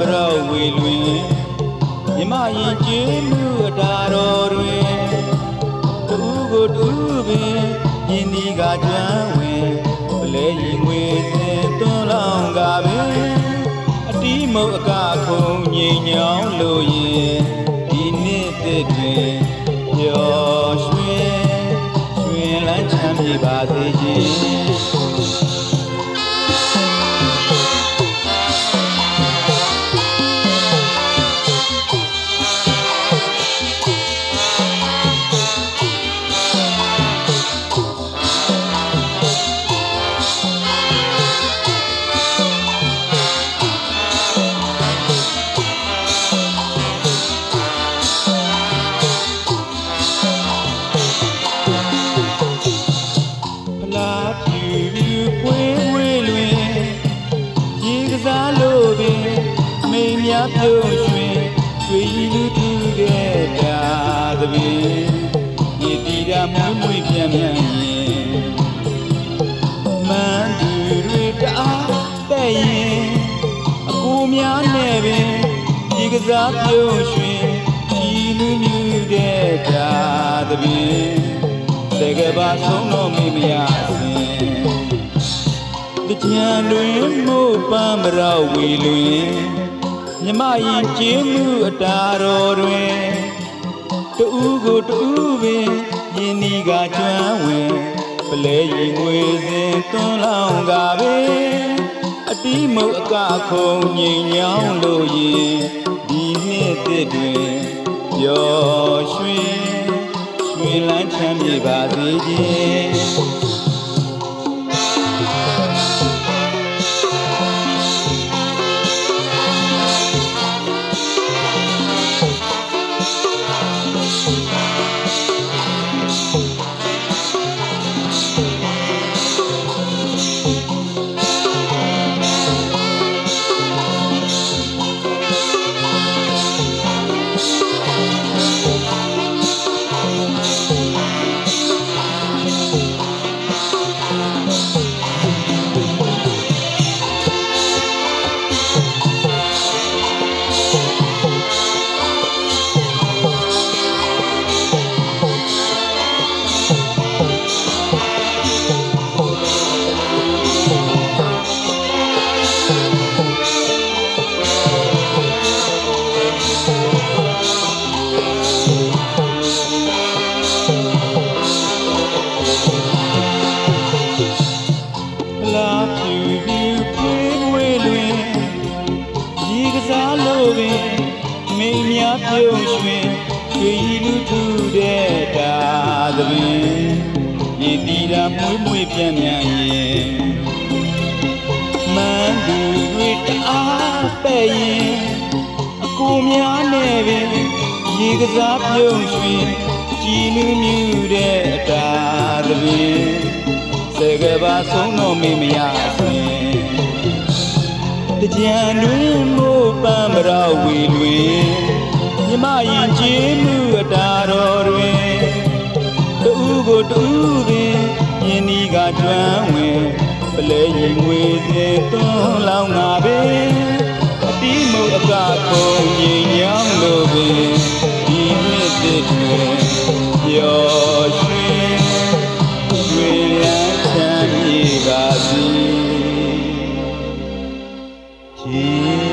န်းပရောဝေလွင်မြမရင်ကျေးမှုအတာတော်တွင်တူကိုတူပင်ယင်းဒီကကျွမ်းဝင်ပလဲရင်ငွေစင်သွန်းလောင်းကပင်အတီးမုတ်အကခုံငိမ်ညောင်းလို့ရင်ဒီနှစ်တည်းတွင်ပျော်ရွှင်ရွှင်လန်းချမ်းမြေပါစေခြင်း စားလို့ပင်အမိန်များပြုံးရွှင်ရွှေရည်လူတူတဲ့တာသပင်ရေတီတာမွေးမွေးပြန်ပြန်ရင်မန်းသူတွေတအားတဲ့ရင်အကူများနဲ့ပင်ရေကစားပြုံးရွှင်ကြည်လူမြူတဲ့တာသပင်စေကဘာဆုံးတော့မိမရစဉ် တကြံတွင်မို့ပန်းမရောက်ဝေလွင်မြမရင်ကျင်းမှုအတာတော်တွင်တူကိုတူပင်ယင်းဒီကကျွမ်းဝင်ပလဲရင်ငွေစဉ်သွန်းလောင်းကပင်အတီးမုတ်အကခုံငိမ်ညောင်းလို့ရင်ဒီနှစ်တည်းတွင်ပျော်ရွှင်ရွှေလန်းချမ်းမြေပါစေခြင်း ပင်မိန်များပြုံးရွှင်ရွှေရည်လူထူတဲ့တာသပင်ဤတီတာမွေးမွေးပြန်ပြန်ရင်မန်းသူတွေတအားပဲ့ရင်အကူများနဲ့ပင်ရေကစားပြုံးရွှင်ကြည်လူမြူတဲ့တာသပင်စေကဘာဆုံးတော့မေမရစဉ်တကြံတွင်မို့ ပံမရဝီလွေမြမရင်ကျေးမှုအတာတော်တွင်တူကိုတူပင်မြင်းဒီကကျွမ်းဝင်ပလဲရင်ငွေစေသွန်းလောင်းငါပင်အတီးမုတ်အကခုံငြိမ်ညောင်းလိုပင်ဒီနှစ်သစ်တွင်ပျော်ရွှင်ရွှင်လန်းချမ်းမြေပါစေ Jesus.